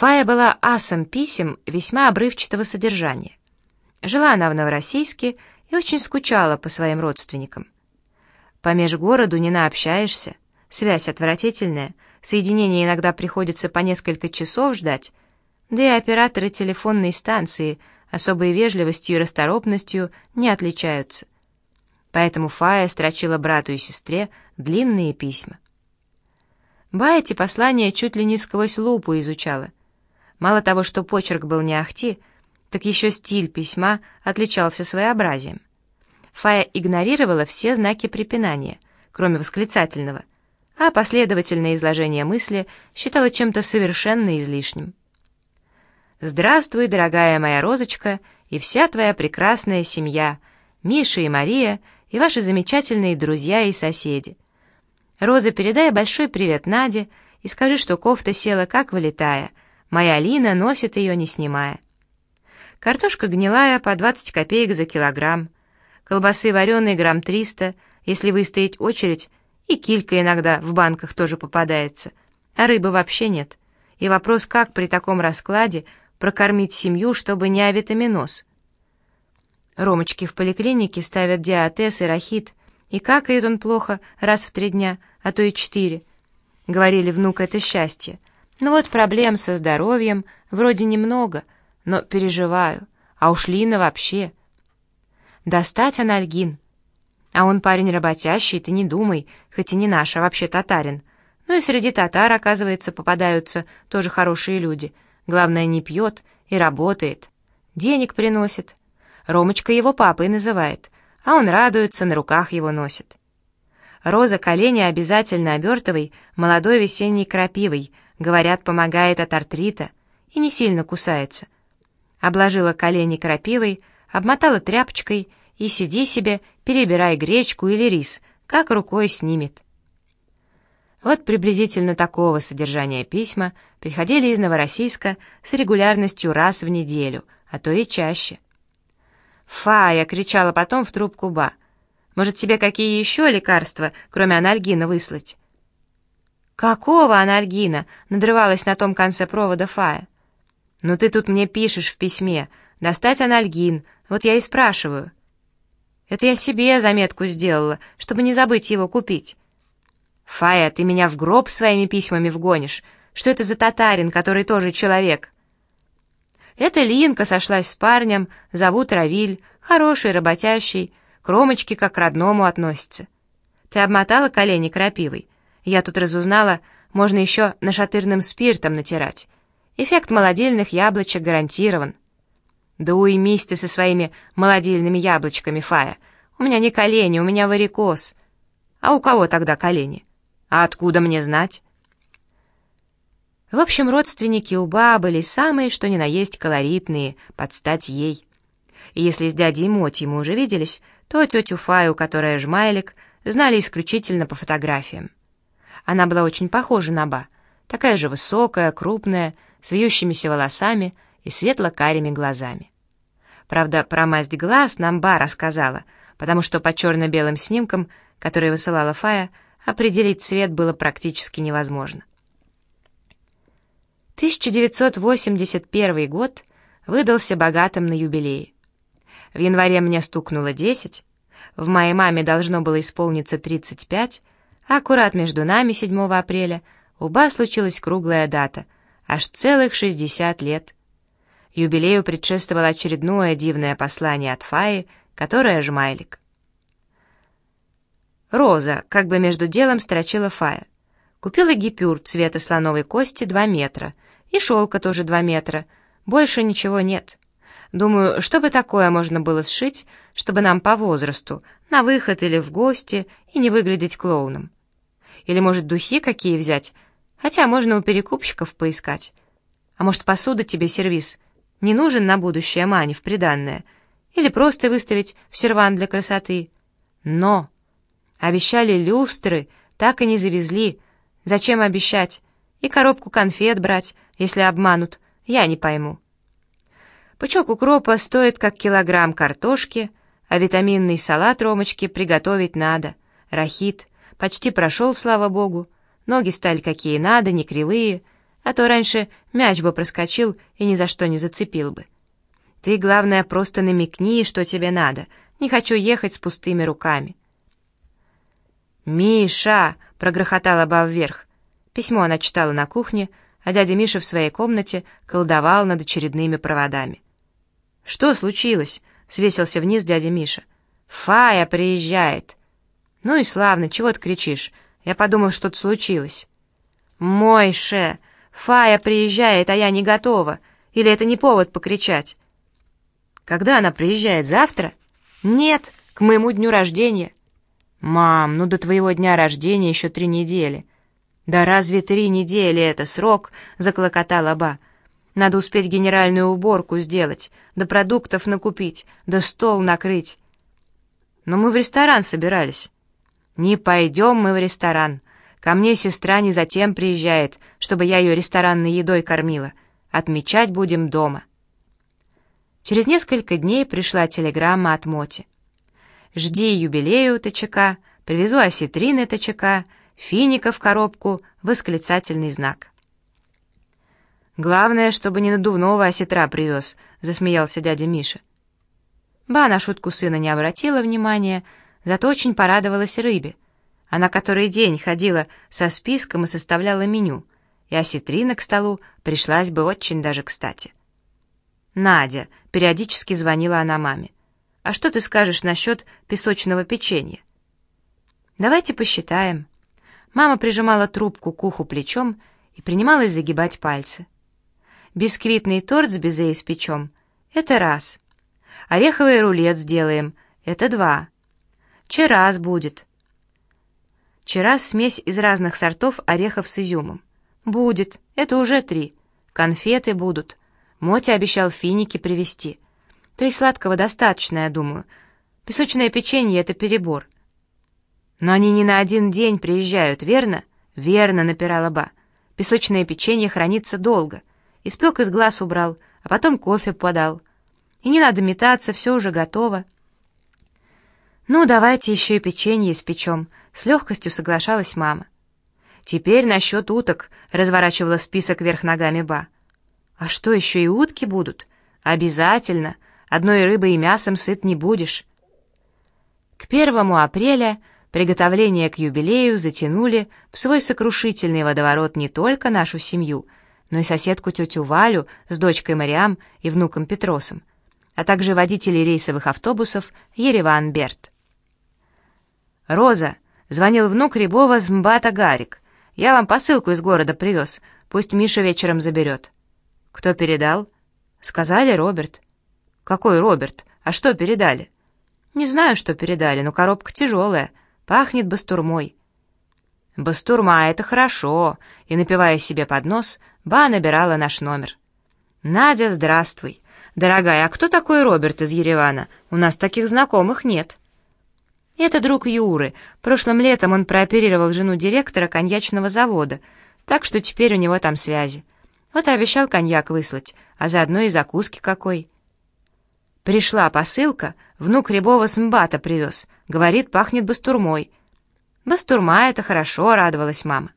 Фая была асом писем весьма обрывчатого содержания. Жила она в Новороссийске и очень скучала по своим родственникам. По межгороду не наобщаешься, связь отвратительная, соединение иногда приходится по несколько часов ждать, да и операторы телефонной станции особой вежливостью и расторопностью не отличаются. Поэтому Фая строчила брату и сестре длинные письма. Ба эти послания чуть ли не сквозь лупу изучала. Мало того, что почерк был не ахти, так еще стиль письма отличался своеобразием. Фая игнорировала все знаки препинания, кроме восклицательного, а последовательное изложение мысли считала чем-то совершенно излишним. «Здравствуй, дорогая моя розочка, и вся твоя прекрасная семья, Миша и Мария, и ваши замечательные друзья и соседи. Роза, передай большой привет Наде и скажи, что кофта села как вылетая. Моя Алина носит ее, не снимая. Картошка гнилая по 20 копеек за килограмм. Колбасы вареные грамм 300, если выстоять очередь, и килька иногда в банках тоже попадается. А рыбы вообще нет. И вопрос, как при таком раскладе прокормить семью, чтобы не авитаминоз. Ромочки в поликлинике ставят диатез и рахит, и какает он плохо раз в три дня, а то и четыре. Говорили, внук, это счастье. Ну вот проблем со здоровьем вроде немного, но переживаю, а уж Лина вообще. Достать анальгин. А он парень работящий, ты не думай, хоть и не наш, а вообще татарин. Ну и среди татар, оказывается, попадаются тоже хорошие люди. Главное, не пьет и работает. Денег приносит. Ромочка его папой называет, а он радуется, на руках его носит. Роза колени обязательно обертывай молодой весенней крапивой, говорят, помогает от артрита и не сильно кусается. Обложила колени крапивой, обмотала тряпочкой и сиди себе, перебирай гречку или рис, как рукой снимет. Вот приблизительно такого содержания письма приходили из Новороссийска с регулярностью раз в неделю, а то и чаще. «Фая!» — кричала потом в трубку Ба. «Может, тебе какие еще лекарства, кроме анальгина, выслать?» «Какого анальгина?» — надрывалась на том конце провода Фая. «Ну ты тут мне пишешь в письме. Достать анальгин. Вот я и спрашиваю». «Это я себе заметку сделала, чтобы не забыть его купить». «Фая, ты меня в гроб своими письмами вгонишь. Что это за татарин, который тоже человек?» Эта Линка сошлась с парнем, зовут Равиль, хороший, работящий, к Ромочке как к родному относится. Ты обмотала колени крапивой? Я тут разузнала, можно еще нашатырным спиртом натирать. Эффект молодильных яблочек гарантирован. Да уймись ты со своими молодильными яблочками, Фая. У меня не колени, у меня варикоз. А у кого тогда колени? А откуда мне знать? В общем, родственники у бабы были самые, что ни на есть колоритные, под стать ей. И если с дядей Моти мы уже виделись, то тетю Фаю, которая жмайлик, знали исключительно по фотографиям. Она была очень похожа на Ба, такая же высокая, крупная, с вьющимися волосами и светло-карими глазами. Правда, про масть глаз нам Ба рассказала, потому что по черно-белым снимкам, которые высылала Фая, определить цвет было практически невозможно. 1981 год выдался богатым на юбилей. В январе мне стукнуло 10, в моей маме должно было исполниться 35, а аккурат между нами 7 апреля у Ба случилась круглая дата, аж целых 60 лет. Юбилею предшествовало очередное дивное послание от Фаи, которое жмайлик. Роза, как бы между делом строчила Фая. Купила гипюр цвета слоновой кости 2 метра — и шелка тоже два метра. Больше ничего нет. Думаю, что бы такое можно было сшить, чтобы нам по возрасту, на выход или в гости, и не выглядеть клоуном. Или, может, духи какие взять? Хотя можно у перекупщиков поискать. А может, посуда тебе сервис? Не нужен на будущее мани в приданное? Или просто выставить в серван для красоты? Но! Обещали люстры, так и не завезли. Зачем обещать? И коробку конфет брать, если обманут, я не пойму. Пучок укропа стоит как килограмм картошки, а витаминный салат Ромочке приготовить надо. Рахит почти прошел, слава богу. Ноги стали какие надо, не кривые. а то раньше мяч бы проскочил и ни за что не зацепил бы. Ты, главное, просто намекни, что тебе надо. Не хочу ехать с пустыми руками». «Миша!» — прогрохотала Ба вверх. Письмо она читала на кухне, а дядя Миша в своей комнате колдовал над очередными проводами. «Что случилось?» — свесился вниз дядя Миша. «Фая приезжает!» «Ну и славно, чего ты кричишь? Я подумал, что-то случилось». «Мойше! Фая приезжает, а я не готова. Или это не повод покричать?» «Когда она приезжает? Завтра?» «Нет, к моему дню рождения». «Мам, ну до твоего дня рождения еще три недели». «Да разве три недели это срок?» — заклокотала Ба. «Надо успеть генеральную уборку сделать, да продуктов накупить, да стол накрыть». «Но мы в ресторан собирались». «Не пойдем мы в ресторан. Ко мне сестра не затем приезжает, чтобы я ее ресторанной едой кормила. Отмечать будем дома». Через несколько дней пришла телеграмма от Моти. «Жди юбилею ТЧК, привезу осетрины ТЧК, финика в коробку, восклицательный знак». «Главное, чтобы не надувного осетра привез», — засмеялся дядя Миша. Ба на шутку сына не обратила внимания, зато очень порадовалась рыбе. Она который день ходила со списком и составляла меню, и осетрина к столу пришлась бы очень даже кстати. «Надя», — периодически звонила она маме, «а что ты скажешь насчет песочного печенья?» «Давайте посчитаем». Мама прижимала трубку к уху плечом и принималась загибать пальцы. «Бисквитный торт с безе испечем — это раз. Ореховый рулет сделаем — это два. Чераз будет». Чераз — смесь из разных сортов орехов с изюмом. «Будет, это уже три. Конфеты будут. Мотя обещал финики привезти. То есть сладкого достаточно, я думаю. Песочное печенье — это перебор. Но они не на один день приезжают, верно? Верно, напирала Ба. Песочное печенье хранится долго. Испек из глаз убрал, а потом кофе подал. И не надо метаться, все уже готово. «Ну, давайте еще и печенье испечем», — с легкостью соглашалась мама. «Теперь насчет уток», — разворачивала список вверх ногами Ба. «А что, еще и утки будут?» «Обязательно. Одной рыбой и мясом сыт не будешь». К первому апреля приготовления к юбилею затянули в свой сокрушительный водоворот не только нашу семью, но и соседку тетю Валю с дочкой Мариам и внуком Петросом, а также водителей рейсовых автобусов Ереван Берт. «Роза!» — звонил внук Рябова с Гарик. «Я вам посылку из города привез. Пусть Миша вечером заберет». «Кто передал?» «Сказали Роберт». «Какой Роберт? А что передали?» «Не знаю, что передали, но коробка тяжелая. Пахнет бастурмой». «Бастурма — это хорошо», и, напивая себе под нос, Ба набирала наш номер. «Надя, здравствуй. Дорогая, а кто такой Роберт из Еревана? У нас таких знакомых нет». «Это друг Юры. Прошлым летом он прооперировал жену директора коньячного завода, так что теперь у него там связи. Вот и обещал коньяк выслать, а заодно и закуски какой. Пришла посылка, внук Рябова с МБАТа привез. Говорит, пахнет бастурмой. Бастурма — это хорошо, радовалась мама.